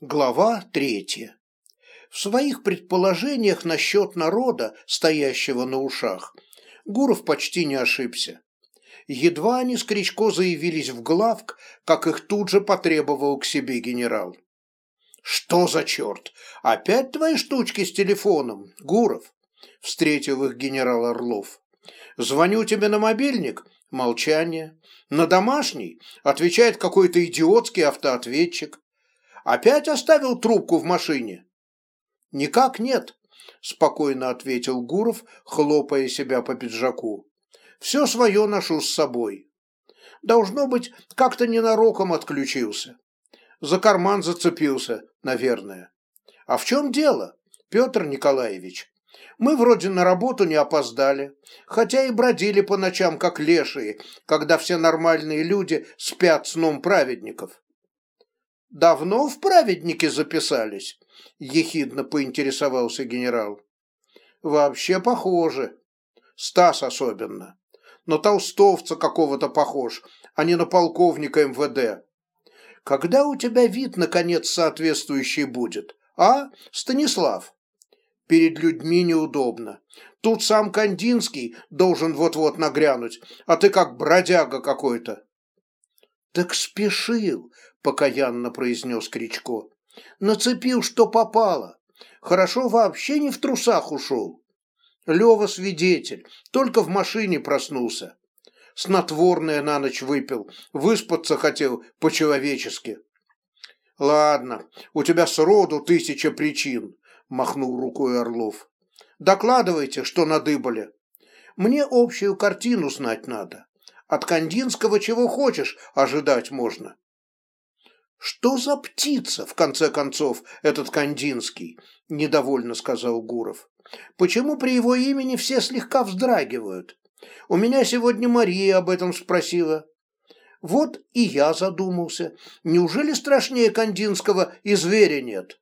Глава третья. В своих предположениях насчет народа, стоящего на ушах, Гуров почти не ошибся. Едва они с Кричко заявились в главк, как их тут же потребовал к себе генерал. «Что за черт? Опять твои штучки с телефоном, Гуров?» Встретил их генерал Орлов. «Звоню тебе на мобильник, Молчание. На домашний отвечает какой-то идиотский автоответчик. Опять оставил трубку в машине? Никак нет, спокойно ответил Гуров, хлопая себя по пиджаку. Все свое ношу с собой. Должно быть, как-то ненароком отключился. За карман зацепился, наверное. А в чем дело, Петр Николаевич? Мы вроде на работу не опоздали, хотя и бродили по ночам, как лешие, когда все нормальные люди спят сном праведников. «Давно в праведники записались?» – ехидно поинтересовался генерал. «Вообще похоже. Стас особенно. На толстовца какого-то похож, а не на полковника МВД. Когда у тебя вид, наконец, соответствующий будет, а, Станислав?» Перед людьми неудобно. Тут сам Кандинский должен вот-вот нагрянуть, а ты как бродяга какой-то. Так спешил, покаянно произнес Кричко. Нацепил, что попало. Хорошо вообще не в трусах ушел. Лева свидетель, только в машине проснулся. Снотворное на ночь выпил, выспаться хотел по-человечески. Ладно, у тебя сроду тысяча причин, махнул рукой Орлов. Докладывайте, что надыбали. Мне общую картину знать надо. От Кандинского чего хочешь ожидать можно. Что за птица, в конце концов, этот Кандинский? Недовольно сказал Гуров. Почему при его имени все слегка вздрагивают? У меня сегодня Мария об этом спросила. Вот и я задумался. Неужели страшнее Кандинского и зверя нет?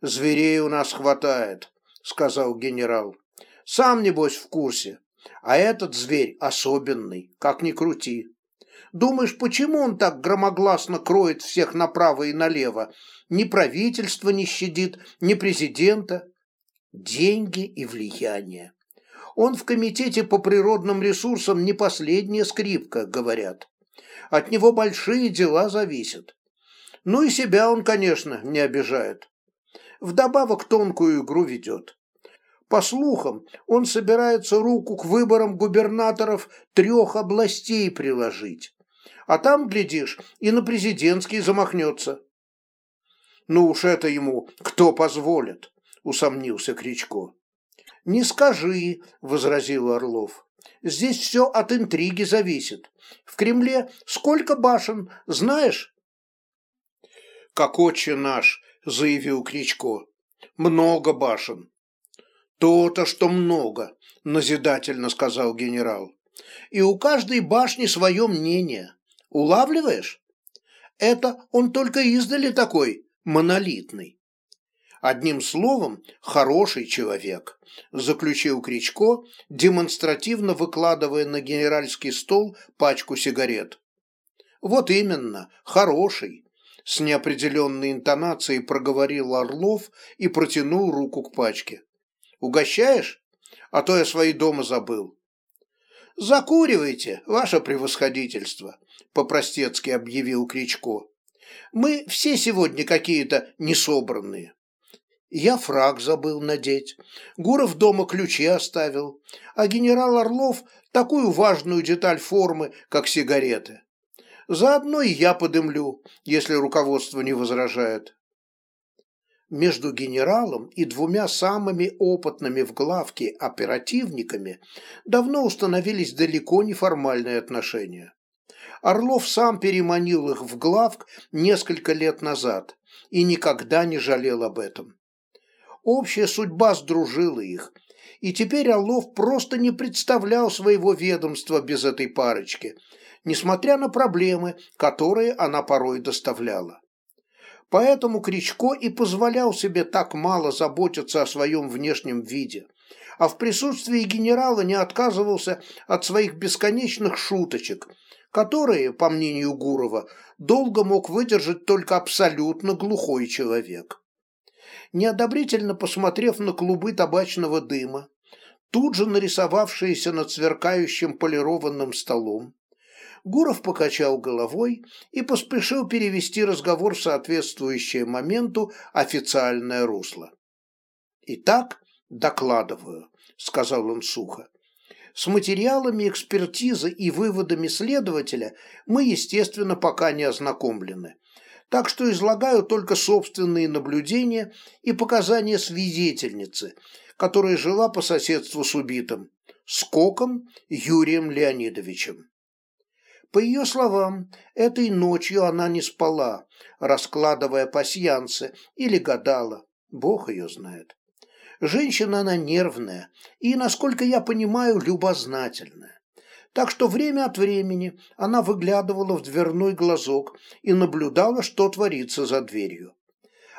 «Зверей у нас хватает», — сказал генерал. «Сам, небось, в курсе. А этот зверь особенный, как ни крути. Думаешь, почему он так громогласно кроет всех направо и налево? Ни правительства не щадит, ни президента. Деньги и влияние. Он в комитете по природным ресурсам не последняя скрипка, говорят. От него большие дела зависят. Ну и себя он, конечно, не обижает. Вдобавок тонкую игру ведет. По слухам, он собирается руку к выборам губернаторов трех областей приложить. А там, глядишь, и на президентский замахнется. Ну уж это ему кто позволит, усомнился Кричко. Не скажи, возразил Орлов. Здесь все от интриги зависит. В Кремле сколько башен, знаешь? Как отче наш, заявил Кричко. Много башен. То-то, что много, назидательно сказал генерал. И у каждой башни свое мнение. Улавливаешь? Это он только издали такой, монолитный. Одним словом, хороший человек, заключил Кричко, демонстративно выкладывая на генеральский стол пачку сигарет. Вот именно, хороший, с неопределенной интонацией проговорил Орлов и протянул руку к пачке. «Угощаешь? А то я свои дома забыл». «Закуривайте, ваше превосходительство», – по-простецки объявил Кричко. «Мы все сегодня какие-то несобранные». Я фраг забыл надеть. Гуров дома ключи оставил, а генерал Орлов такую важную деталь формы, как сигареты. Заодно и я подымлю, если руководство не возражает. Между генералом и двумя самыми опытными в главке оперативниками давно установились далеко не формальные отношения. Орлов сам переманил их в главк несколько лет назад и никогда не жалел об этом. Общая судьба сдружила их, и теперь Орлов просто не представлял своего ведомства без этой парочки – несмотря на проблемы, которые она порой доставляла. Поэтому Кричко и позволял себе так мало заботиться о своем внешнем виде, а в присутствии генерала не отказывался от своих бесконечных шуточек, которые, по мнению Гурова, долго мог выдержать только абсолютно глухой человек. Неодобрительно посмотрев на клубы табачного дыма, тут же нарисовавшиеся над сверкающим полированным столом, Гуров покачал головой и поспешил перевести разговор в соответствующее моменту официальное русло. «Итак, докладываю», — сказал он сухо. «С материалами экспертизы и выводами следователя мы, естественно, пока не ознакомлены, так что излагаю только собственные наблюдения и показания свидетельницы, которая жила по соседству с убитым, Скоком Юрием Леонидовичем. По ее словам, этой ночью она не спала, раскладывая пасьянцы или гадала, бог ее знает. Женщина она нервная и, насколько я понимаю, любознательная. Так что время от времени она выглядывала в дверной глазок и наблюдала, что творится за дверью.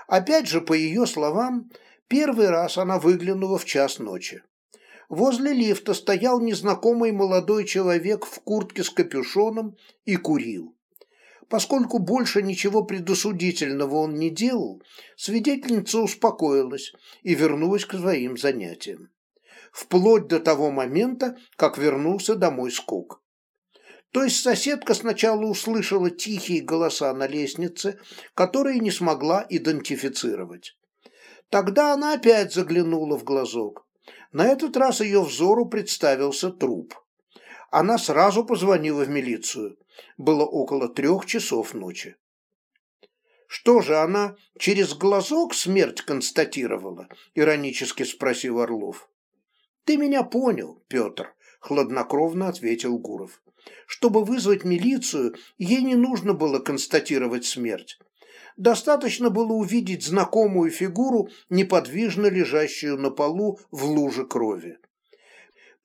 Опять же, по ее словам, первый раз она выглянула в час ночи. Возле лифта стоял незнакомый молодой человек в куртке с капюшоном и курил. Поскольку больше ничего предосудительного он не делал, свидетельница успокоилась и вернулась к своим занятиям. Вплоть до того момента, как вернулся домой Скок. То есть соседка сначала услышала тихие голоса на лестнице, которые не смогла идентифицировать. Тогда она опять заглянула в глазок. На этот раз ее взору представился труп. Она сразу позвонила в милицию. Было около трех часов ночи. «Что же, она через глазок смерть констатировала?» – иронически спросил Орлов. «Ты меня понял, Петр», – хладнокровно ответил Гуров. «Чтобы вызвать милицию, ей не нужно было констатировать смерть достаточно было увидеть знакомую фигуру, неподвижно лежащую на полу в луже крови.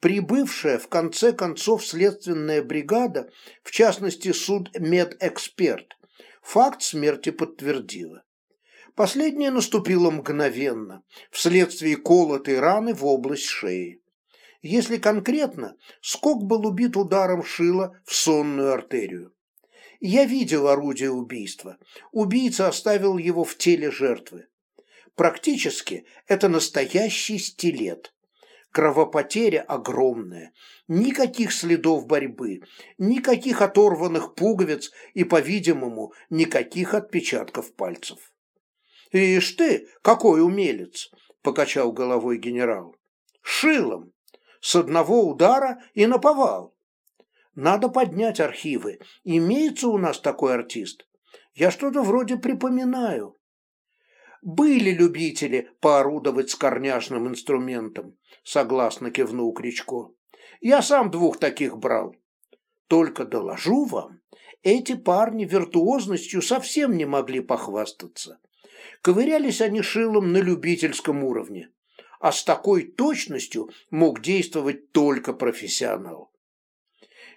Прибывшая в конце концов следственная бригада, в частности судмедэксперт, факт смерти подтвердила. Последняя наступила мгновенно, вследствие колотой раны в область шеи. Если конкретно, скок был убит ударом шила в сонную артерию. Я видел орудие убийства. Убийца оставил его в теле жертвы. Практически это настоящий стилет. Кровопотеря огромная. Никаких следов борьбы, никаких оторванных пуговиц и, по-видимому, никаких отпечатков пальцев. «Ишь ты, какой умелец!» – покачал головой генерал. «Шилом! С одного удара и наповал!» Надо поднять архивы. Имеется у нас такой артист? Я что-то вроде припоминаю. Были любители поорудовать с корняшным инструментом, согласно кивнул Кричко. Я сам двух таких брал. Только доложу вам, эти парни виртуозностью совсем не могли похвастаться. Ковырялись они шилом на любительском уровне, а с такой точностью мог действовать только профессионал.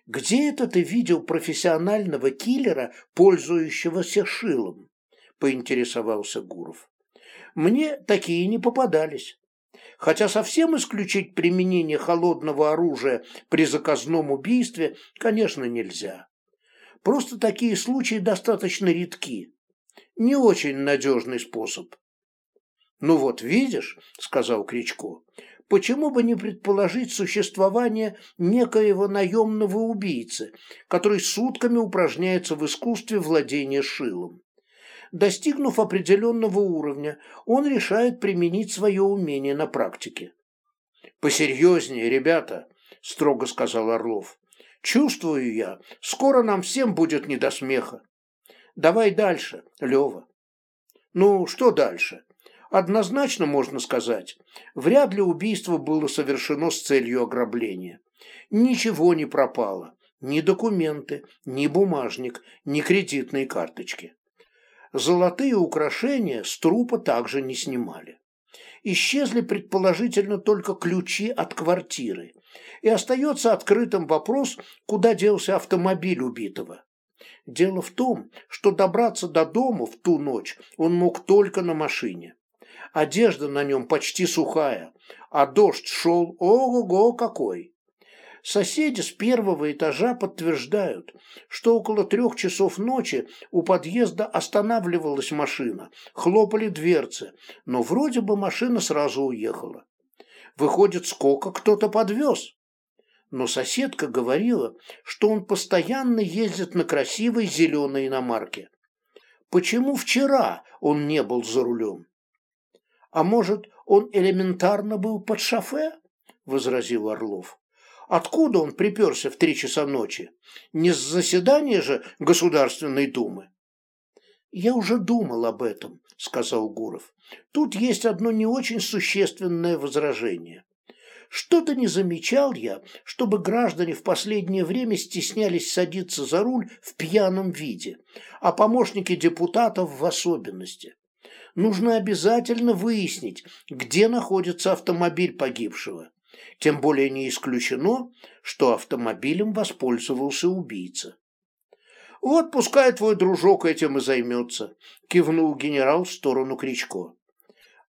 Где это ты видел профессионального киллера, пользующегося шилом? Поинтересовался Гуров. Мне такие не попадались. Хотя совсем исключить применение холодного оружия при заказном убийстве, конечно, нельзя. Просто такие случаи достаточно редки. Не очень надежный способ. «Ну вот, видишь», — сказал Кричко, почему бы не предположить существование некоего наемного убийцы, который сутками упражняется в искусстве владения шилом. Достигнув определенного уровня, он решает применить свое умение на практике. «Посерьезнее, ребята», – строго сказал Орлов. «Чувствую я, скоро нам всем будет не до смеха. Давай дальше, Лева». «Ну, что дальше?» Однозначно можно сказать, вряд ли убийство было совершено с целью ограбления. Ничего не пропало, ни документы, ни бумажник, ни кредитные карточки. Золотые украшения с трупа также не снимали. Исчезли предположительно только ключи от квартиры, и остается открытым вопрос, куда делся автомобиль убитого. Дело в том, что добраться до дома в ту ночь он мог только на машине. Одежда на нем почти сухая, а дождь шел ого-го какой. Соседи с первого этажа подтверждают, что около трех часов ночи у подъезда останавливалась машина, хлопали дверцы, но вроде бы машина сразу уехала. Выходит, сколько кто-то подвез. Но соседка говорила, что он постоянно ездит на красивой зеленой иномарке. Почему вчера он не был за рулем? А может, он элементарно был под шофе? Возразил Орлов. Откуда он приперся в три часа ночи? Не с заседания же Государственной Думы? Я уже думал об этом, сказал Гуров. Тут есть одно не очень существенное возражение. Что-то не замечал я, чтобы граждане в последнее время стеснялись садиться за руль в пьяном виде, а помощники депутатов в особенности. Нужно обязательно выяснить, где находится автомобиль погибшего. Тем более не исключено, что автомобилем воспользовался убийца. «Вот пускай твой дружок этим и займется», – кивнул генерал в сторону Кричко.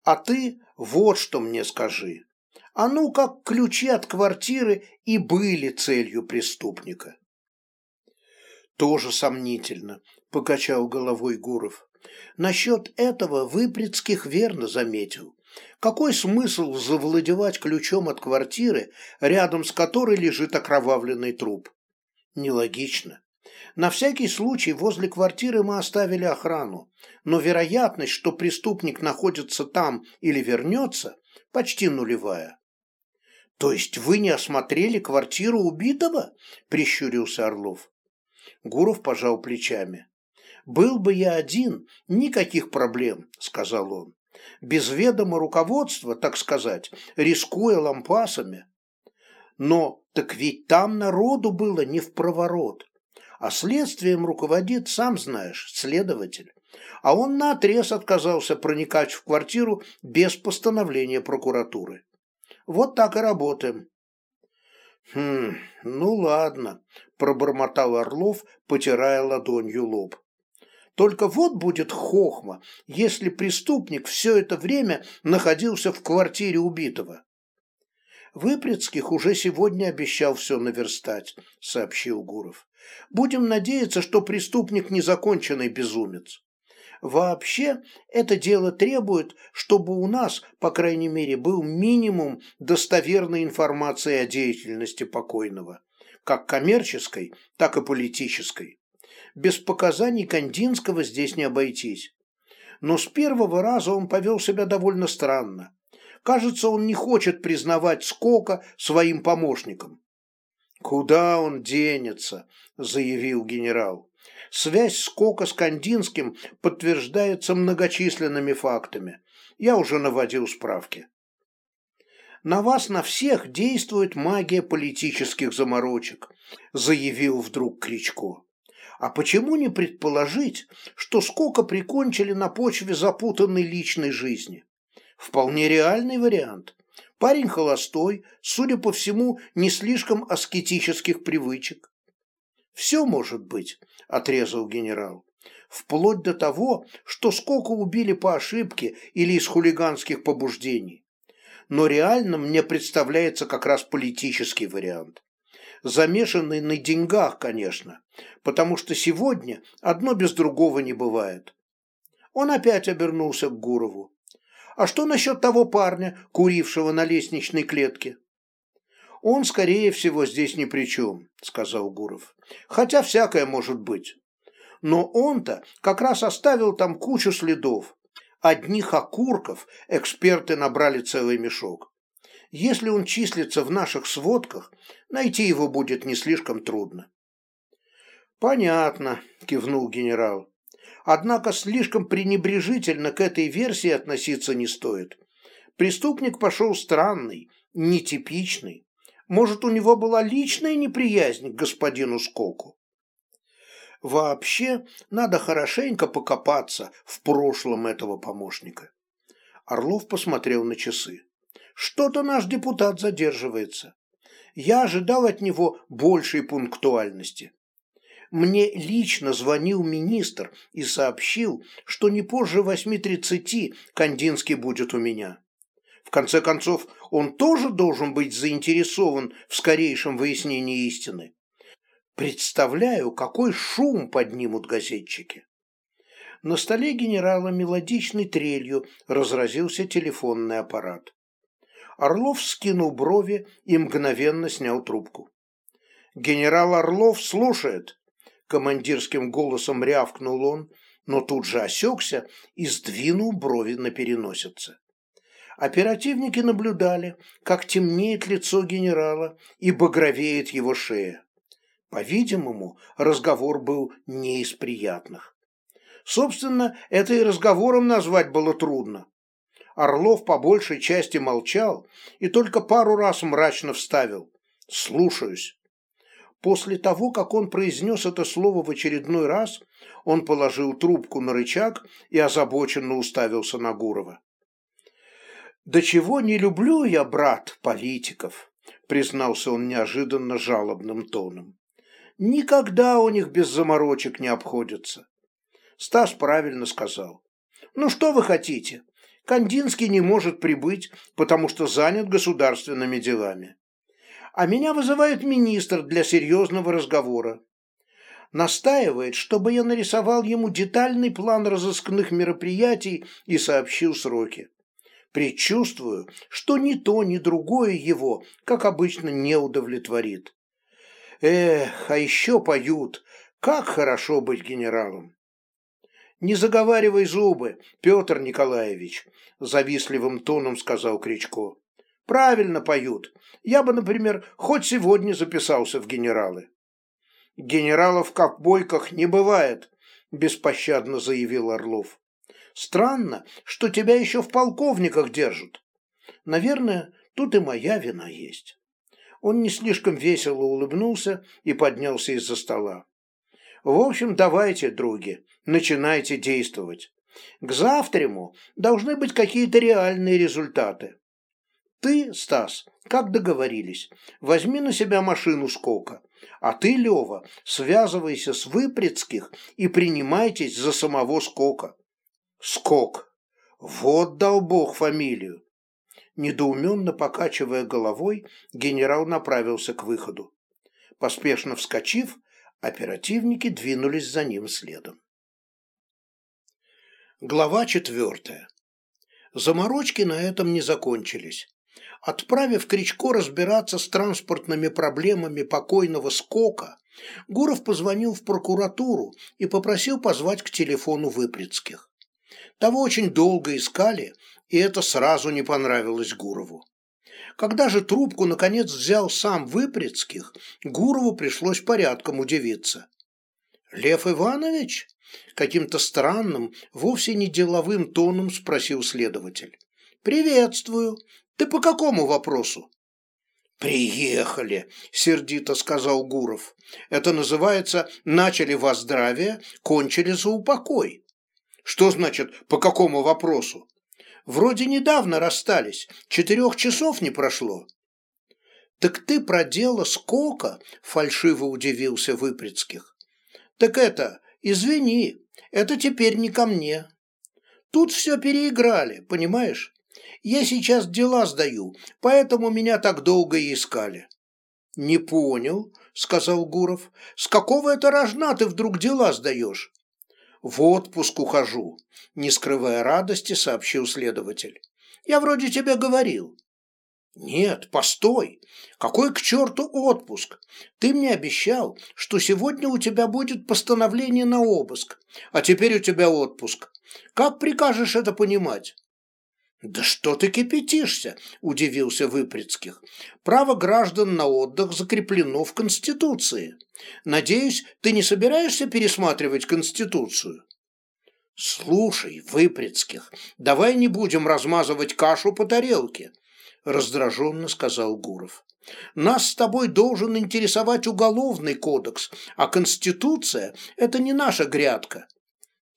«А ты вот что мне скажи. А ну, как ключи от квартиры и были целью преступника?» «Тоже сомнительно», – покачал головой Гуров. «Насчет этого Выпрецких верно заметил. Какой смысл завладевать ключом от квартиры, рядом с которой лежит окровавленный труп? Нелогично. На всякий случай возле квартиры мы оставили охрану, но вероятность, что преступник находится там или вернется, почти нулевая. «То есть вы не осмотрели квартиру убитого?» – прищурился Орлов. Гуров пожал плечами. «Был бы я один, никаких проблем», – сказал он без ведома руководства, так сказать, рискуя лампасами. Но так ведь там народу было не в проворот, а следствием руководит, сам знаешь, следователь. А он наотрез отказался проникать в квартиру без постановления прокуратуры. Вот так и работаем. «Хм, ну ладно», – пробормотал Орлов, потирая ладонью лоб. Только вот будет хохма, если преступник все это время находился в квартире убитого. Выпрецких уже сегодня обещал все наверстать, сообщил Гуров. Будем надеяться, что преступник незаконченный безумец. Вообще, это дело требует, чтобы у нас, по крайней мере, был минимум достоверной информации о деятельности покойного, как коммерческой, так и политической без показаний Кандинского здесь не обойтись. Но с первого раза он повел себя довольно странно. Кажется, он не хочет признавать Скока своим помощником. «Куда он денется?» – заявил генерал. «Связь Скока с Кандинским подтверждается многочисленными фактами. Я уже наводил справки». «На вас на всех действует магия политических заморочек», – заявил вдруг Кричко. А почему не предположить, что сколько прикончили на почве запутанной личной жизни? Вполне реальный вариант. Парень холостой, судя по всему, не слишком аскетических привычек. «Все может быть», – отрезал генерал. «Вплоть до того, что сколько убили по ошибке или из хулиганских побуждений. Но реально мне представляется как раз политический вариант замешанный на деньгах, конечно, потому что сегодня одно без другого не бывает. Он опять обернулся к Гурову. «А что насчет того парня, курившего на лестничной клетке?» «Он, скорее всего, здесь ни при чем», — сказал Гуров. «Хотя всякое может быть. Но он-то как раз оставил там кучу следов. Одних окурков эксперты набрали целый мешок. Если он числится в наших сводках, найти его будет не слишком трудно. «Понятно», – кивнул генерал. «Однако слишком пренебрежительно к этой версии относиться не стоит. Преступник пошел странный, нетипичный. Может, у него была личная неприязнь к господину Скоку?» Вообще, надо хорошенько покопаться в прошлом этого помощника. Орлов посмотрел на часы. Что-то наш депутат задерживается. Я ожидал от него большей пунктуальности. Мне лично звонил министр и сообщил, что не позже 8.30 Кандинский будет у меня. В конце концов, он тоже должен быть заинтересован в скорейшем выяснении истины. Представляю, какой шум поднимут газетчики. На столе генерала мелодичной трелью разразился телефонный аппарат. Орлов скинул брови и мгновенно снял трубку. «Генерал Орлов слушает!» Командирским голосом рявкнул он, но тут же осекся и сдвинул брови на переносице. Оперативники наблюдали, как темнеет лицо генерала и багровеет его шея. По-видимому, разговор был не из приятных. Собственно, это и разговором назвать было трудно. Орлов по большей части молчал и только пару раз мрачно вставил «слушаюсь». После того, как он произнес это слово в очередной раз, он положил трубку на рычаг и озабоченно уставился на Гурова. «Да чего не люблю я, брат, политиков», признался он неожиданно жалобным тоном. «Никогда у них без заморочек не обходятся». Стас правильно сказал. «Ну что вы хотите? Кандинский не может прибыть, потому что занят государственными делами. А меня вызывает министр для серьезного разговора. Настаивает, чтобы я нарисовал ему детальный план разыскных мероприятий и сообщил сроки. Предчувствую, что ни то, ни другое его, как обычно, не удовлетворит. Эх, а еще поют. Как хорошо быть генералом. «Не заговаривай зубы, Петр Николаевич», – завистливым тоном сказал Кричко. «Правильно поют. Я бы, например, хоть сегодня записался в генералы». «Генералов в ковбойках не бывает», – беспощадно заявил Орлов. «Странно, что тебя еще в полковниках держат. Наверное, тут и моя вина есть». Он не слишком весело улыбнулся и поднялся из-за стола. В общем, давайте, други, начинайте действовать. К завтраму должны быть какие-то реальные результаты. Ты, Стас, как договорились, возьми на себя машину скока, а ты, Лева, связывайся с Выпрецких и принимайтесь за самого скока. Скок. Вот дал бог фамилию. Недоуменно покачивая головой, генерал направился к выходу. Поспешно вскочив, Оперативники двинулись за ним следом. Глава четвертая. Заморочки на этом не закончились. Отправив Кричко разбираться с транспортными проблемами покойного Скока, Гуров позвонил в прокуратуру и попросил позвать к телефону Выпрецких. Того очень долго искали, и это сразу не понравилось Гурову. Когда же трубку, наконец, взял сам Выпрецких, Гурову пришлось порядком удивиться. «Лев Иванович?» – каким-то странным, вовсе не деловым тоном спросил следователь. «Приветствую. Ты по какому вопросу?» «Приехали», – сердито сказал Гуров. «Это называется «начали во здравие, кончили за упокой». Что значит «по какому вопросу»? Вроде недавно расстались, четырех часов не прошло. Так ты про дело сколько? Фальшиво удивился Выпрецких. Так это, извини, это теперь не ко мне. Тут все переиграли, понимаешь? Я сейчас дела сдаю, поэтому меня так долго и искали. Не понял, сказал Гуров. С какого это рожна ты вдруг дела сдаешь? в отпуск ухожу», – не скрывая радости, сообщил следователь. «Я вроде тебе говорил». «Нет, постой. Какой к черту отпуск? Ты мне обещал, что сегодня у тебя будет постановление на обыск, а теперь у тебя отпуск. Как прикажешь это понимать?» «Да что ты кипятишься?» – удивился Выпрецких. «Право граждан на отдых закреплено в Конституции. Надеюсь, ты не собираешься пересматривать Конституцию?» «Слушай, Выпрецких, давай не будем размазывать кашу по тарелке», – раздраженно сказал Гуров. «Нас с тобой должен интересовать уголовный кодекс, а Конституция – это не наша грядка.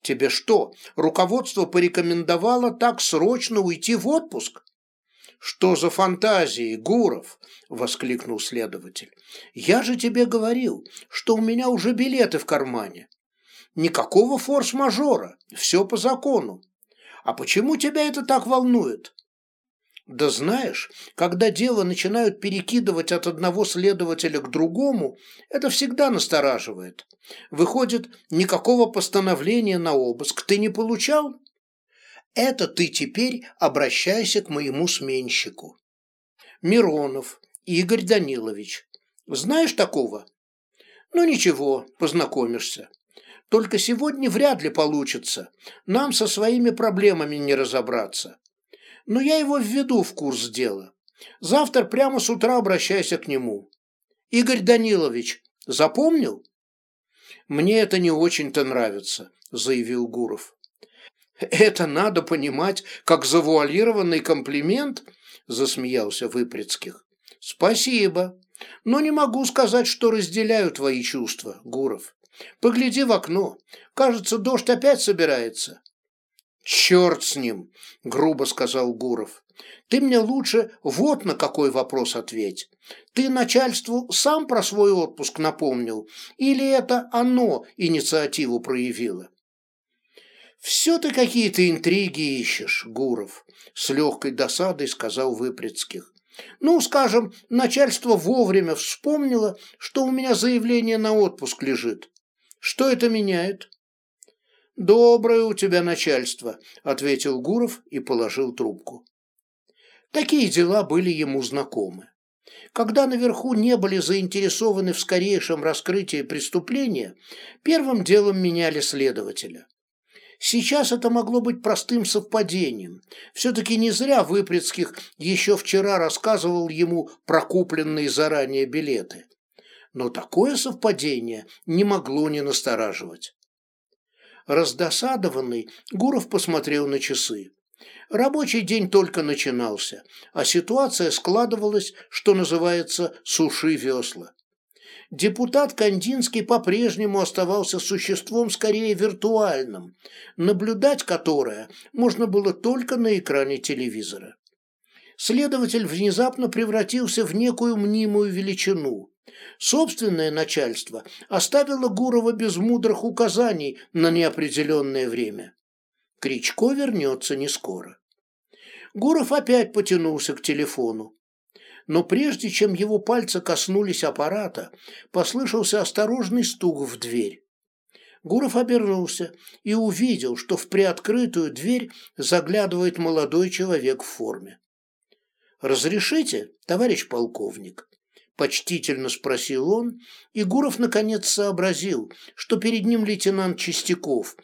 Тебе что, руководство порекомендовало так срочно уйти в отпуск? Что за фантазии, Гуров? воскликнул следователь. Я же тебе говорил, что у меня уже билеты в кармане. Никакого форс-мажора, все по закону. А почему тебя это так волнует? Да знаешь, когда дело начинают перекидывать от одного следователя к другому, это всегда настораживает. Выходит, никакого постановления на обыск ты не получал? Это ты теперь обращайся к моему сменщику. Миронов Игорь Данилович. Знаешь такого? Ну ничего, познакомишься. Только сегодня вряд ли получится. Нам со своими проблемами не разобраться но я его введу в курс дела. Завтра прямо с утра обращайся к нему. Игорь Данилович, запомнил? Мне это не очень-то нравится, заявил Гуров. Это надо понимать как завуалированный комплимент, засмеялся Выпрецких. Спасибо, но не могу сказать, что разделяю твои чувства, Гуров. Погляди в окно. Кажется, дождь опять собирается. «Черт с ним!» – грубо сказал Гуров. «Ты мне лучше вот на какой вопрос ответь. Ты начальству сам про свой отпуск напомнил, или это оно инициативу проявило?» «Все ты какие-то интриги ищешь, Гуров», – с легкой досадой сказал Выпрецких. «Ну, скажем, начальство вовремя вспомнило, что у меня заявление на отпуск лежит. Что это меняет?» «Доброе у тебя начальство», – ответил Гуров и положил трубку. Такие дела были ему знакомы. Когда наверху не были заинтересованы в скорейшем раскрытии преступления, первым делом меняли следователя. Сейчас это могло быть простым совпадением. Все-таки не зря Выпрецких еще вчера рассказывал ему про купленные заранее билеты. Но такое совпадение не могло не настораживать. Раздосадованный, Гуров посмотрел на часы. Рабочий день только начинался, а ситуация складывалась, что называется, суши весла. Депутат Кандинский по-прежнему оставался существом скорее виртуальным, наблюдать которое можно было только на экране телевизора. Следователь внезапно превратился в некую мнимую величину, Собственное начальство оставило Гурова без мудрых указаний на неопределенное время. Кричко вернется не скоро. Гуров опять потянулся к телефону. Но прежде чем его пальцы коснулись аппарата, послышался осторожный стук в дверь. Гуров обернулся и увидел, что в приоткрытую дверь заглядывает молодой человек в форме. «Разрешите, товарищ полковник?» Почтительно спросил он, и Гуров наконец сообразил, что перед ним лейтенант Чистяков,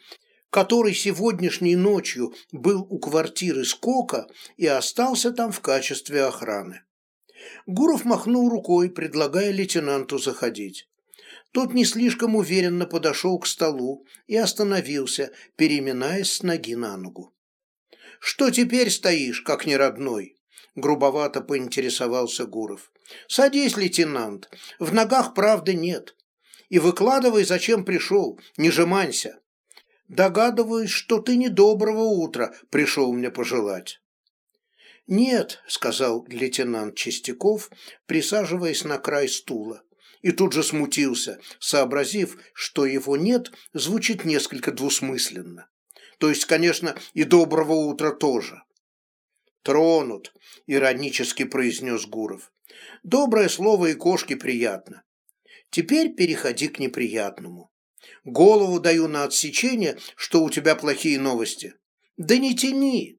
который сегодняшней ночью был у квартиры Скока и остался там в качестве охраны. Гуров махнул рукой, предлагая лейтенанту заходить. Тот не слишком уверенно подошел к столу и остановился, переминаясь с ноги на ногу. «Что теперь стоишь, как неродной?» грубовато поинтересовался Гуров. «Садись, лейтенант, в ногах правды нет. И выкладывай, зачем пришел, не жеманься. Догадываюсь, что ты не доброго утра пришел мне пожелать». «Нет», — сказал лейтенант Чистяков, присаживаясь на край стула. И тут же смутился, сообразив, что его «нет» звучит несколько двусмысленно. То есть, конечно, и доброго утра тоже. «Тронут», — иронически произнес Гуров. «Доброе слово и кошке приятно. Теперь переходи к неприятному. Голову даю на отсечение, что у тебя плохие новости. Да не тяни!»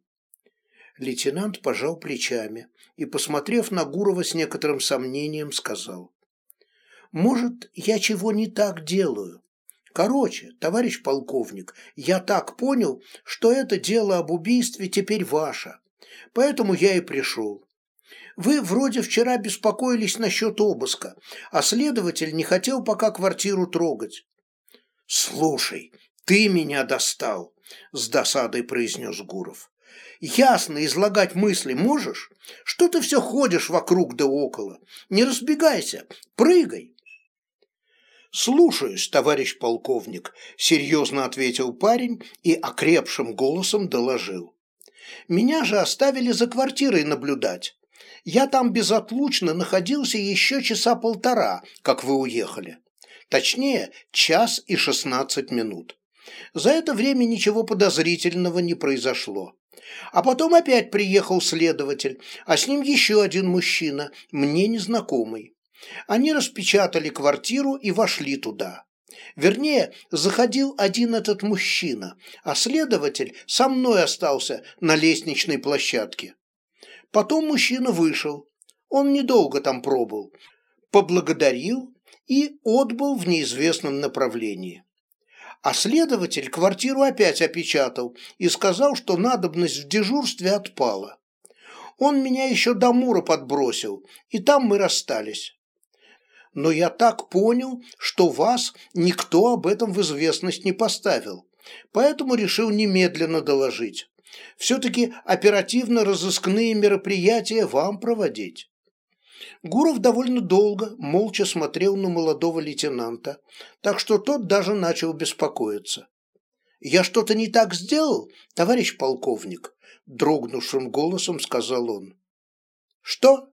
Лейтенант пожал плечами и, посмотрев на Гурова с некоторым сомнением, сказал. «Может, я чего не так делаю? Короче, товарищ полковник, я так понял, что это дело об убийстве теперь ваше поэтому я и пришел. Вы вроде вчера беспокоились насчет обыска, а следователь не хотел пока квартиру трогать. Слушай, ты меня достал, с досадой произнес Гуров. Ясно излагать мысли можешь? Что ты все ходишь вокруг да около? Не разбегайся, прыгай. «Слушаюсь, товарищ полковник», — серьезно ответил парень и окрепшим голосом доложил. Меня же оставили за квартирой наблюдать. Я там безотлучно находился еще часа полтора, как вы уехали. Точнее, час и шестнадцать минут. За это время ничего подозрительного не произошло. А потом опять приехал следователь, а с ним еще один мужчина, мне незнакомый. Они распечатали квартиру и вошли туда. Вернее, заходил один этот мужчина, а следователь со мной остался на лестничной площадке. Потом мужчина вышел. Он недолго там пробыл. Поблагодарил и отбыл в неизвестном направлении. А следователь квартиру опять опечатал и сказал, что надобность в дежурстве отпала. Он меня еще до Мура подбросил, и там мы расстались. Но я так понял, что вас никто об этом в известность не поставил, поэтому решил немедленно доложить. Все-таки оперативно-розыскные мероприятия вам проводить. Гуров довольно долго молча смотрел на молодого лейтенанта, так что тот даже начал беспокоиться. «Я что-то не так сделал, товарищ полковник?» – дрогнувшим голосом сказал он. «Что?»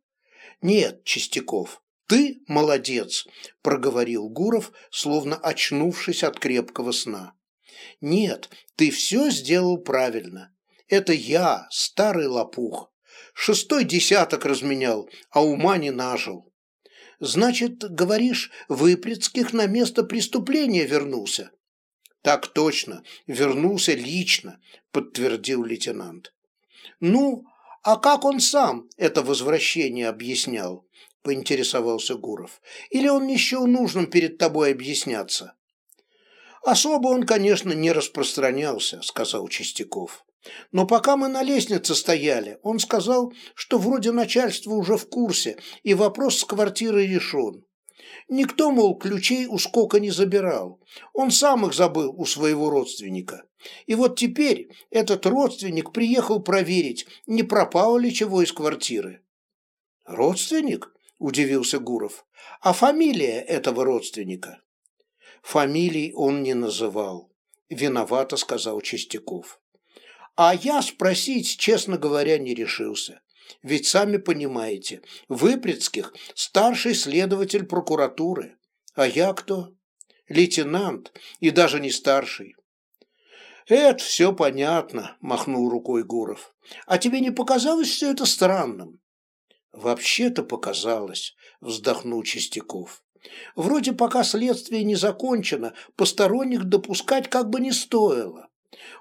«Нет, Чистяков, ты молодец», – проговорил Гуров, словно очнувшись от крепкого сна. «Нет, ты все сделал правильно. Это я, старый лопух. Шестой десяток разменял, а ума не нажил. Значит, говоришь, Выпрецких на место преступления вернулся? Так точно, вернулся лично, подтвердил лейтенант. Ну, а как он сам это возвращение объяснял? поинтересовался Гуров. Или он не нужным перед тобой объясняться? Особо он, конечно, не распространялся, сказал Чистяков. Но пока мы на лестнице стояли, он сказал, что вроде начальство уже в курсе, и вопрос с квартирой решен. Никто, мол, ключей у скока не забирал. Он сам их забыл у своего родственника. И вот теперь этот родственник приехал проверить, не пропало ли чего из квартиры. «Родственник?» – удивился Гуров. «А фамилия этого родственника?» Фамилий он не называл. Виновато сказал Чистяков. А я спросить, честно говоря, не решился. Ведь сами понимаете, Выпрецких – старший следователь прокуратуры. А я кто? Лейтенант, и даже не старший. «Это все понятно», – махнул рукой Гуров. «А тебе не показалось все это странным?» «Вообще-то показалось», – вздохнул Чистяков. «Вроде пока следствие не закончено, посторонних допускать как бы не стоило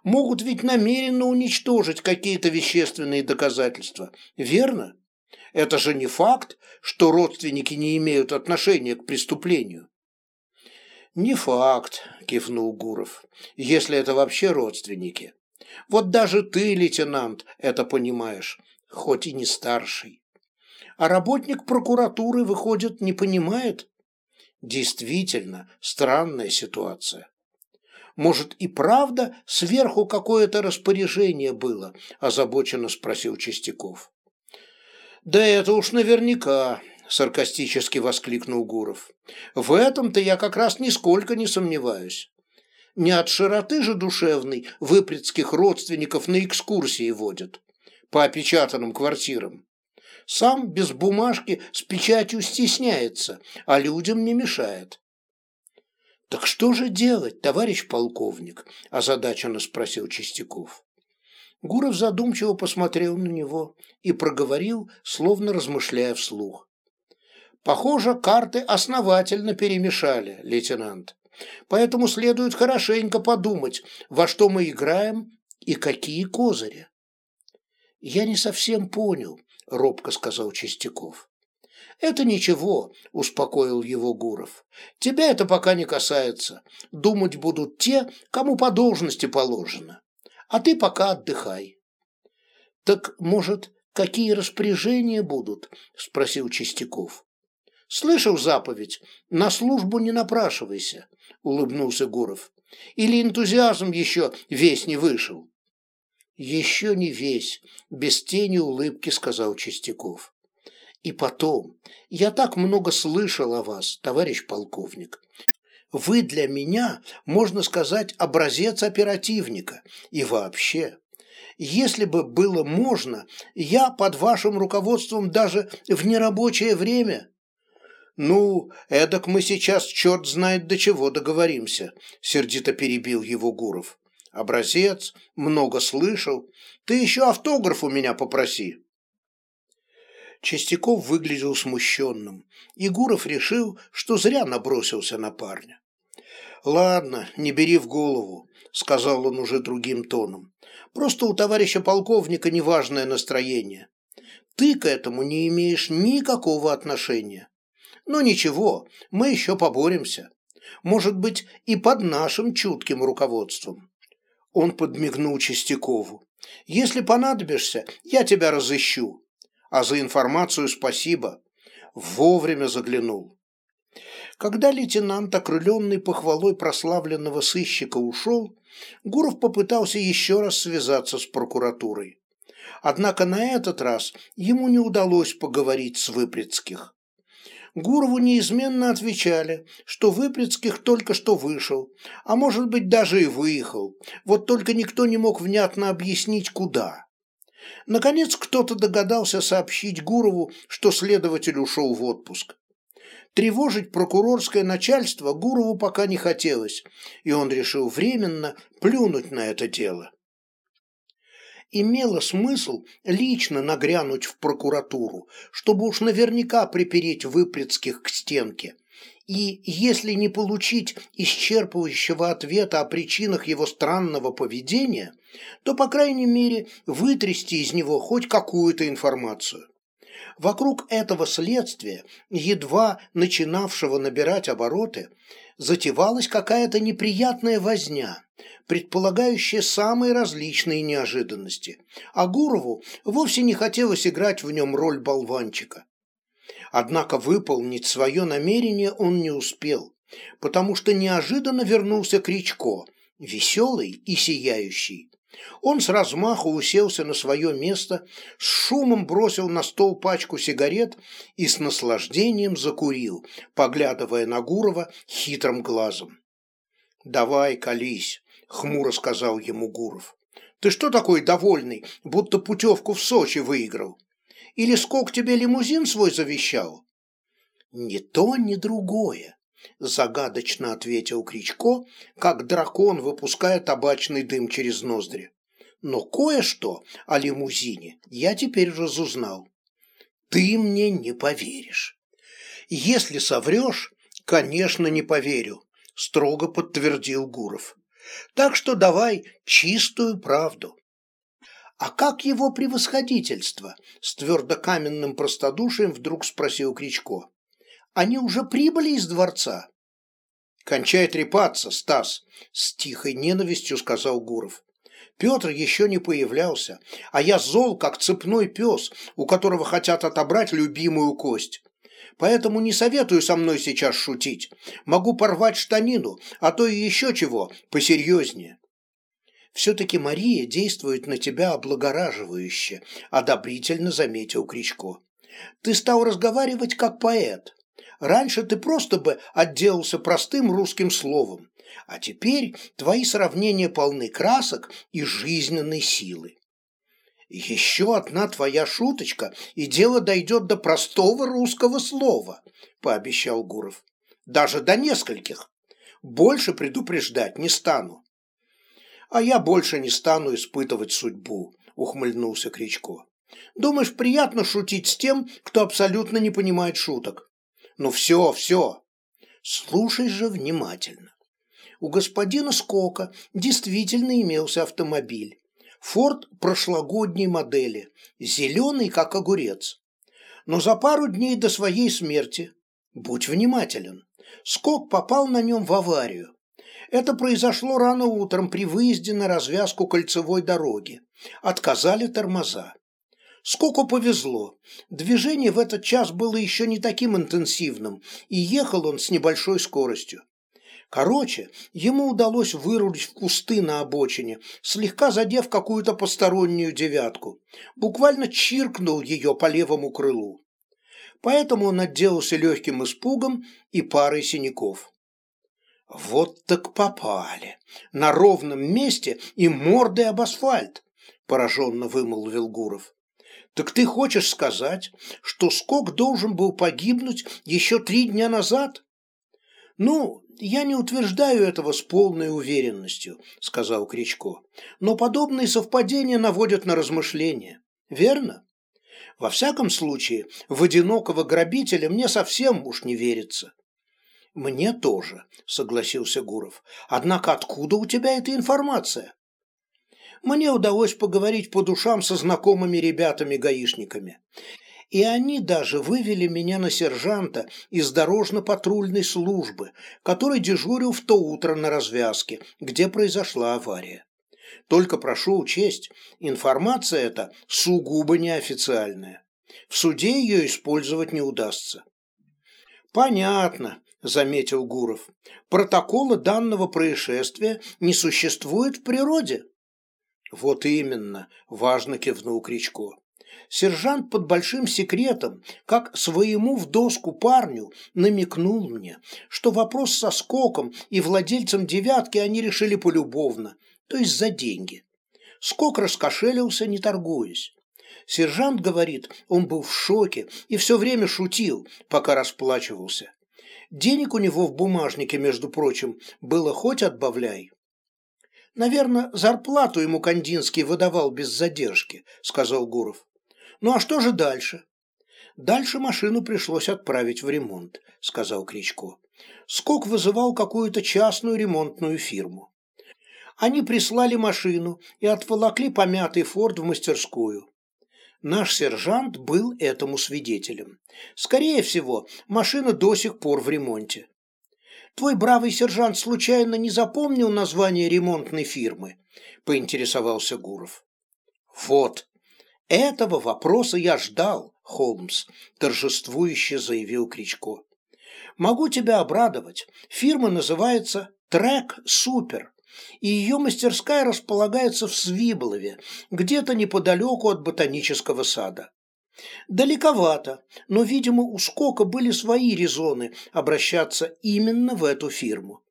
могут ведь намеренно уничтожить какие-то вещественные доказательства, верно? Это же не факт, что родственники не имеют отношения к преступлению. Не факт, кивнул Гуров, если это вообще родственники. Вот даже ты, лейтенант, это понимаешь, хоть и не старший. А работник прокуратуры, выходит, не понимает? Действительно, странная ситуация. Может, и правда сверху какое-то распоряжение было?» – озабоченно спросил Чистяков. «Да это уж наверняка», – саркастически воскликнул Гуров. «В этом-то я как раз нисколько не сомневаюсь. Не от широты же душевной выпредских родственников на экскурсии водят, по опечатанным квартирам. Сам без бумажки с печатью стесняется, а людям не мешает. «Так что же делать, товарищ полковник?» – озадаченно спросил Чистяков. Гуров задумчиво посмотрел на него и проговорил, словно размышляя вслух. «Похоже, карты основательно перемешали, лейтенант. Поэтому следует хорошенько подумать, во что мы играем и какие козыри». «Я не совсем понял», – робко сказал Чистяков. «Это ничего», – успокоил его Гуров. «Тебя это пока не касается. Думать будут те, кому по должности положено. А ты пока отдыхай». «Так, может, какие распоряжения будут?» – спросил Чистяков. «Слышал заповедь? На службу не напрашивайся», – улыбнулся Гуров. «Или энтузиазм еще весь не вышел?» «Еще не весь», – без тени улыбки сказал Чистяков. И потом, я так много слышал о вас, товарищ полковник. Вы для меня, можно сказать, образец оперативника. И вообще, если бы было можно, я под вашим руководством даже в нерабочее время... «Ну, эдак мы сейчас черт знает до чего договоримся», – сердито перебил его Гуров. Образец, много слышал. Ты еще автограф у меня попроси. Чистяков выглядел смущенным, и Гуров решил, что зря набросился на парня. «Ладно, не бери в голову», — сказал он уже другим тоном. «Просто у товарища полковника неважное настроение. Ты к этому не имеешь никакого отношения. Но ничего, мы еще поборемся. Может быть, и под нашим чутким руководством». Он подмигнул Чистякову. «Если понадобишься, я тебя разыщу. А за информацию спасибо. Вовремя заглянул». Когда лейтенант, окрыленный похвалой прославленного сыщика, ушел, Гуров попытался еще раз связаться с прокуратурой. Однако на этот раз ему не удалось поговорить с Выпрецких. Гурову неизменно отвечали, что Выпрецких только что вышел, а может быть даже и выехал, вот только никто не мог внятно объяснить, куда. Наконец кто-то догадался сообщить Гурову, что следователь ушел в отпуск. Тревожить прокурорское начальство Гурову пока не хотелось, и он решил временно плюнуть на это дело имело смысл лично нагрянуть в прокуратуру, чтобы уж наверняка припереть Выпрецких к стенке. И если не получить исчерпывающего ответа о причинах его странного поведения, то, по крайней мере, вытрясти из него хоть какую-то информацию. Вокруг этого следствия, едва начинавшего набирать обороты, затевалась какая-то неприятная возня, предполагающая самые различные неожиданности, а Гурову вовсе не хотелось играть в нем роль болванчика. Однако выполнить свое намерение он не успел, потому что неожиданно вернулся Кричко, веселый и сияющий. Он с размаху уселся на свое место, с шумом бросил на стол пачку сигарет и с наслаждением закурил, поглядывая на Гурова хитрым глазом. «Давай, колись», — хмуро сказал ему Гуров. «Ты что такой довольный, будто путевку в Сочи выиграл? Или сколько тебе лимузин свой завещал?» «Ни то, ни другое», — загадочно ответил Кричко, как дракон, выпуская табачный дым через ноздри. «Но кое-что о лимузине я теперь разузнал. Ты мне не поверишь. Если соврешь, конечно, не поверю», — строго подтвердил Гуров. «Так что давай чистую правду». «А как его превосходительство?» — с твердокаменным простодушием вдруг спросил Кричко. Они уже прибыли из дворца?» «Кончай трепаться, Стас!» – с тихой ненавистью сказал Гуров. Петр еще не появлялся, а я зол, как цепной пес, у которого хотят отобрать любимую кость. Поэтому не советую со мной сейчас шутить. Могу порвать штанину, а то и еще чего, посерьезнее. Все-таки Мария действует на тебя облагораживающе, одобрительно заметил Кричко. Ты стал разговаривать как поэт. Раньше ты просто бы отделался простым русским словом, а теперь твои сравнения полны красок и жизненной силы. Еще одна твоя шуточка, и дело дойдет до простого русского слова, пообещал Гуров. Даже до нескольких. Больше предупреждать не стану. А я больше не стану испытывать судьбу, ухмыльнулся Кричко. Думаешь, приятно шутить с тем, кто абсолютно не понимает шуток? Ну все, все. Слушай же внимательно. У господина Скока действительно имелся автомобиль. Форд прошлогодней модели, зеленый, как огурец. Но за пару дней до своей смерти, будь внимателен, Скок попал на нем в аварию. Это произошло рано утром при выезде на развязку кольцевой дороги. Отказали тормоза. Сколько повезло. Движение в этот час было еще не таким интенсивным, и ехал он с небольшой скоростью. Короче, ему удалось вырулить в кусты на обочине, слегка задев какую-то постороннюю девятку. Буквально чиркнул ее по левому крылу. Поэтому он отделался легким испугом и парой синяков. «Вот так попали! На ровном месте и мордой об асфальт!» – пораженно вымолвил Гуров. Так ты хочешь сказать, что Скок должен был погибнуть еще три дня назад? Ну, «Я не утверждаю этого с полной уверенностью», – сказал Кричко. «Но подобные совпадения наводят на размышления. Верно? Во всяком случае, в одинокого грабителя мне совсем уж не верится». «Мне тоже», – согласился Гуров. «Однако откуда у тебя эта информация?» Мне удалось поговорить по душам со знакомыми ребятами-гаишниками и они даже вывели меня на сержанта из дорожно-патрульной службы, который дежурил в то утро на развязке, где произошла авария. Только прошу учесть, информация эта сугубо неофициальная. В суде ее использовать не удастся. Понятно, заметил Гуров. Протокола данного происшествия не существует в природе. Вот именно, важно кивнул Кричко сержант под большим секретом, как своему в доску парню, намекнул мне, что вопрос со скоком и владельцем девятки они решили полюбовно, то есть за деньги. Скок раскошелился, не торгуясь. Сержант говорит, он был в шоке и все время шутил, пока расплачивался. Денег у него в бумажнике, между прочим, было хоть отбавляй. «Наверное, зарплату ему Кандинский выдавал без задержки», — сказал Гуров. Ну а что же дальше? Дальше машину пришлось отправить в ремонт, сказал Кричко. Скок вызывал какую-то частную ремонтную фирму. Они прислали машину и отволокли помятый форд в мастерскую. Наш сержант был этому свидетелем. Скорее всего, машина до сих пор в ремонте. Твой бравый сержант случайно не запомнил название ремонтной фирмы? Поинтересовался Гуров. Вот, этого вопроса я ждал, Холмс, торжествующе заявил Кричко. Могу тебя обрадовать. Фирма называется Трек Супер, и ее мастерская располагается в Свиблове, где-то неподалеку от ботанического сада. Далековато, но, видимо, у Скока были свои резоны обращаться именно в эту фирму.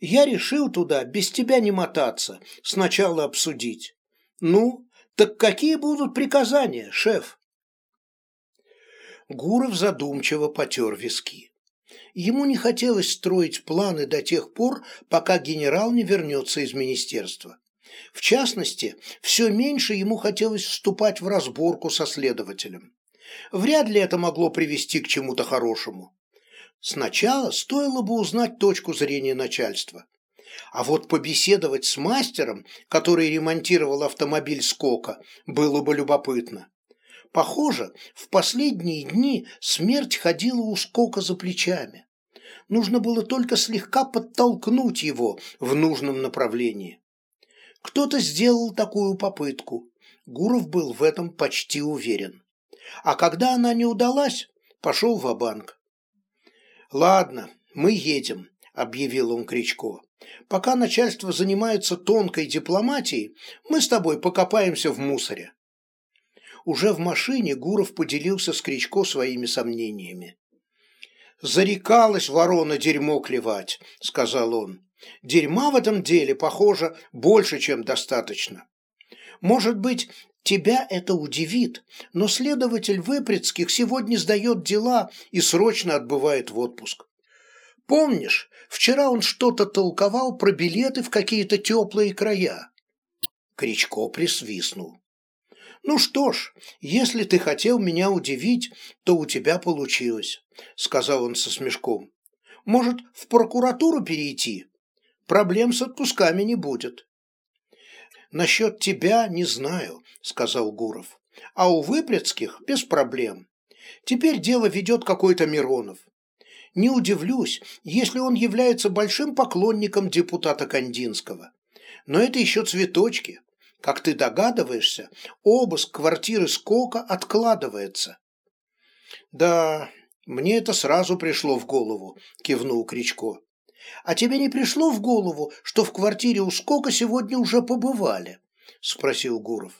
Я решил туда без тебя не мотаться, сначала обсудить. Ну, так какие будут приказания, шеф? Гуров задумчиво потер виски. Ему не хотелось строить планы до тех пор, пока генерал не вернется из министерства. В частности, все меньше ему хотелось вступать в разборку со следователем. Вряд ли это могло привести к чему-то хорошему. Сначала стоило бы узнать точку зрения начальства. А вот побеседовать с мастером, который ремонтировал автомобиль Скока, было бы любопытно. Похоже, в последние дни смерть ходила у Скока за плечами. Нужно было только слегка подтолкнуть его в нужном направлении. Кто-то сделал такую попытку. Гуров был в этом почти уверен. А когда она не удалась, пошел в банк «Ладно, мы едем», — объявил он Кричко. Пока начальство занимается тонкой дипломатией, мы с тобой покопаемся в мусоре. Уже в машине Гуров поделился с Кричко своими сомнениями. «Зарекалась ворона дерьмо клевать», — сказал он. «Дерьма в этом деле, похоже, больше, чем достаточно. Может быть, тебя это удивит, но следователь Выпрецких сегодня сдает дела и срочно отбывает в отпуск. Помнишь, вчера он что-то толковал про билеты в какие-то теплые края?» Кричко присвистнул. «Ну что ж, если ты хотел меня удивить, то у тебя получилось», — сказал он со смешком. «Может, в прокуратуру перейти? Проблем с отпусками не будет». «Насчет тебя не знаю», — сказал Гуров. «А у Выпрецких без проблем. Теперь дело ведет какой-то Миронов. Не удивлюсь, если он является большим поклонником депутата Кандинского. Но это еще цветочки. Как ты догадываешься, обыск квартиры Скока откладывается. Да, мне это сразу пришло в голову, кивнул Кричко. А тебе не пришло в голову, что в квартире у Скока сегодня уже побывали? спросил Гуров.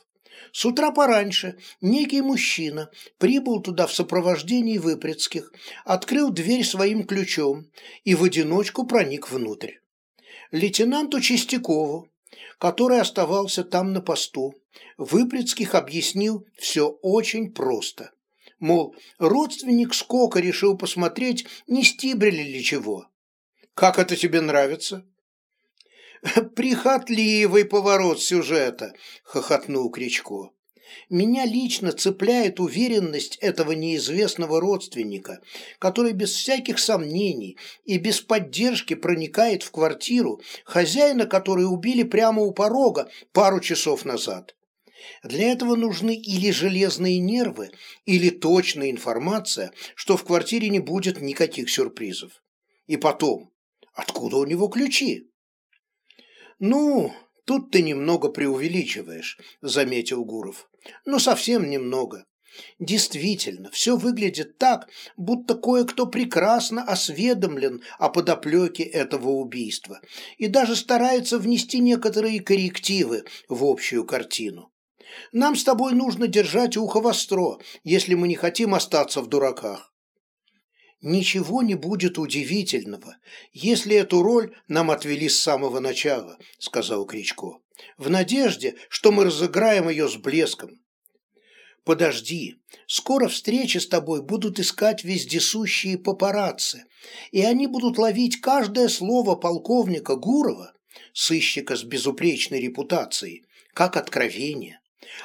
С утра пораньше некий мужчина прибыл туда в сопровождении Выпрецких, открыл дверь своим ключом и в одиночку проник внутрь. Лейтенанту Чистякову, который оставался там на посту, Выпрецких объяснил все очень просто. Мол, родственник Скока решил посмотреть, не стибрили ли чего. Как это тебе нравится? «Прихотливый поворот сюжета», — хохотнул Кричко. «Меня лично цепляет уверенность этого неизвестного родственника, который без всяких сомнений и без поддержки проникает в квартиру, хозяина которой убили прямо у порога пару часов назад. Для этого нужны или железные нервы, или точная информация, что в квартире не будет никаких сюрпризов. И потом, откуда у него ключи?» «Ну, тут ты немного преувеличиваешь», – заметил Гуров. «Ну, совсем немного. Действительно, все выглядит так, будто кое-кто прекрасно осведомлен о подоплеке этого убийства и даже старается внести некоторые коррективы в общую картину. Нам с тобой нужно держать ухо востро, если мы не хотим остаться в дураках. Ничего не будет удивительного, если эту роль нам отвели с самого начала, сказал Кричко, в надежде, что мы разыграем ее с блеском. Подожди, скоро встречи с тобой будут искать вездесущие папарацци, и они будут ловить каждое слово полковника Гурова, сыщика с безупречной репутацией, как откровение.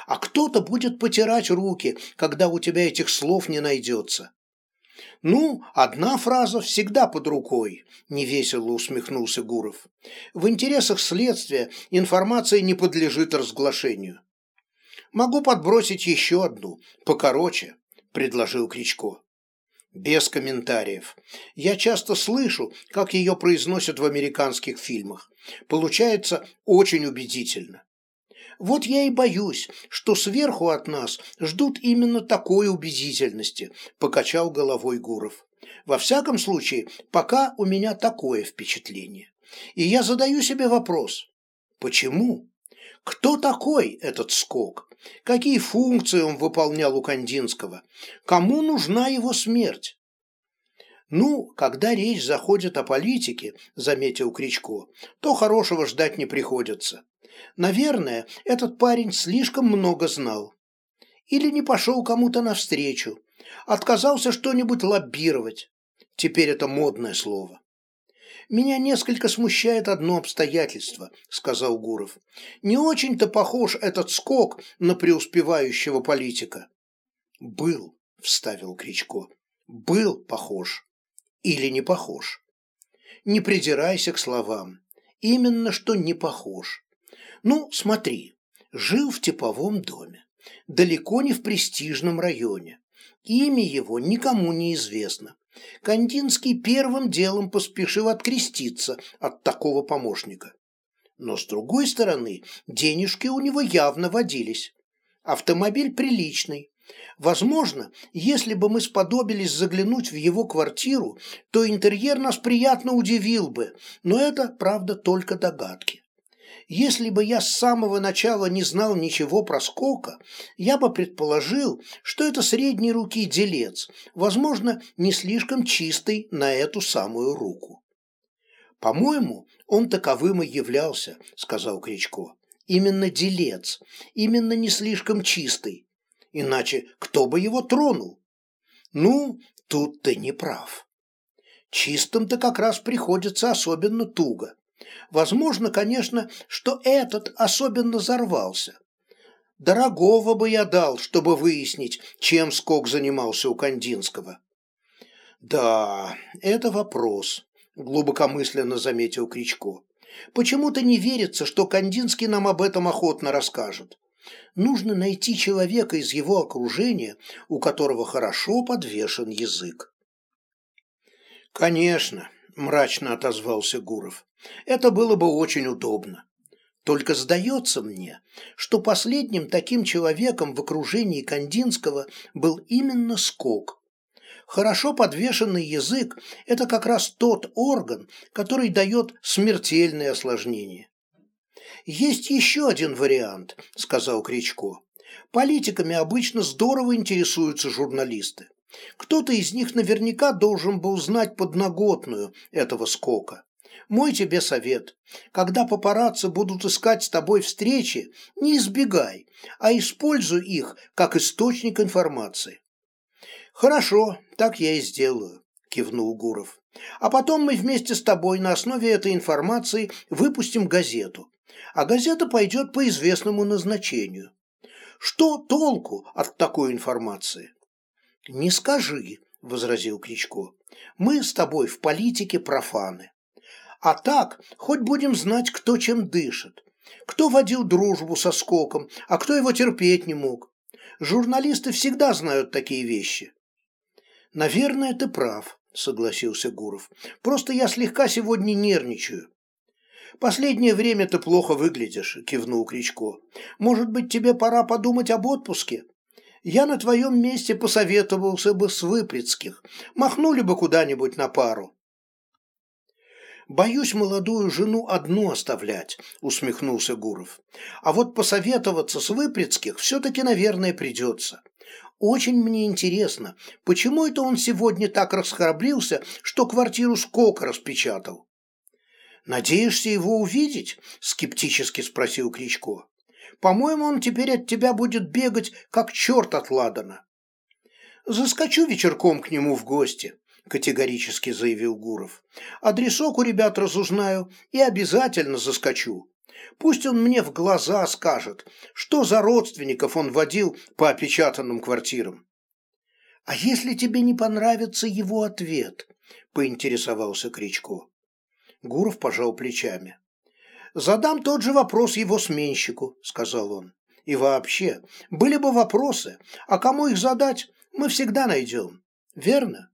А кто-то будет потирать руки, когда у тебя этих слов не найдется. «Ну, одна фраза всегда под рукой», – невесело усмехнулся Гуров. «В интересах следствия информация не подлежит разглашению». «Могу подбросить еще одну, покороче», – предложил Кричко. Без комментариев. Я часто слышу, как ее произносят в американских фильмах. Получается очень убедительно. Вот я и боюсь, что сверху от нас ждут именно такой убедительности, покачал головой Гуров. Во всяком случае, пока у меня такое впечатление. И я задаю себе вопрос. Почему? Кто такой этот скок? Какие функции он выполнял у Кандинского? Кому нужна его смерть? «Ну, когда речь заходит о политике, — заметил Кричко, — то хорошего ждать не приходится. Наверное, этот парень слишком много знал. Или не пошел кому-то навстречу, отказался что-нибудь лоббировать. Теперь это модное слово. «Меня несколько смущает одно обстоятельство», — сказал Гуров. «Не очень-то похож этот скок на преуспевающего политика». «Был», — вставил Кричко. «Был похож. Или не похож. Не придирайся к словам. Именно что не похож. Ну, смотри, жил в типовом доме, далеко не в престижном районе. Имя его никому не известно. Кандинский первым делом поспешил откреститься от такого помощника. Но с другой стороны, денежки у него явно водились. Автомобиль приличный. Возможно, если бы мы сподобились заглянуть в его квартиру, то интерьер нас приятно удивил бы, но это, правда, только догадки. Если бы я с самого начала не знал ничего про Скока, я бы предположил, что это средней руки делец, возможно, не слишком чистый на эту самую руку. «По-моему, он таковым и являлся», — сказал Кричко. «Именно делец, именно не слишком чистый. Иначе кто бы его тронул?» «Ну, тут ты не прав. Чистым-то как раз приходится особенно туго. Возможно, конечно, что этот особенно взорвался. Дорогого бы я дал, чтобы выяснить, чем Скок занимался у Кандинского. Да, это вопрос, глубокомысленно заметил Кричко. Почему-то не верится, что Кандинский нам об этом охотно расскажет. Нужно найти человека из его окружения, у которого хорошо подвешен язык. Конечно, мрачно отозвался Гуров. Это было бы очень удобно. Только сдается мне, что последним таким человеком в окружении Кандинского был именно Скок. Хорошо подвешенный язык – это как раз тот орган, который дает смертельные осложнения. «Есть еще один вариант», – сказал Кричко. «Политиками обычно здорово интересуются журналисты. Кто-то из них наверняка должен был знать подноготную этого скока. Мой тебе совет. Когда папарацци будут искать с тобой встречи, не избегай, а используй их как источник информации. Хорошо, так я и сделаю. – кивнул Гуров. «А потом мы вместе с тобой на основе этой информации выпустим газету. А газета пойдет по известному назначению. Что толку от такой информации?» «Не скажи», – возразил Кричко. «Мы с тобой в политике профаны. А так, хоть будем знать, кто чем дышит. Кто водил дружбу со скоком, а кто его терпеть не мог. Журналисты всегда знают такие вещи. Наверное, ты прав, согласился Гуров. Просто я слегка сегодня нервничаю. Последнее время ты плохо выглядишь, кивнул Кричко. Может быть, тебе пора подумать об отпуске? Я на твоем месте посоветовался бы с Выпрецких. Махнули бы куда-нибудь на пару. «Боюсь молодую жену одну оставлять», – усмехнулся Гуров. «А вот посоветоваться с Выпрецких все-таки, наверное, придется. Очень мне интересно, почему это он сегодня так расхрабрился, что квартиру сколько распечатал?» «Надеешься его увидеть?» – скептически спросил Кричко. «По-моему, он теперь от тебя будет бегать, как черт от Ладана». «Заскочу вечерком к нему в гости категорически заявил Гуров. Адресок у ребят разузнаю и обязательно заскочу. Пусть он мне в глаза скажет, что за родственников он водил по опечатанным квартирам. А если тебе не понравится его ответ? поинтересовался Кричко. Гуров пожал плечами. Задам тот же вопрос его сменщику, сказал он. И вообще, были бы вопросы, а кому их задать, мы всегда найдем. Верно?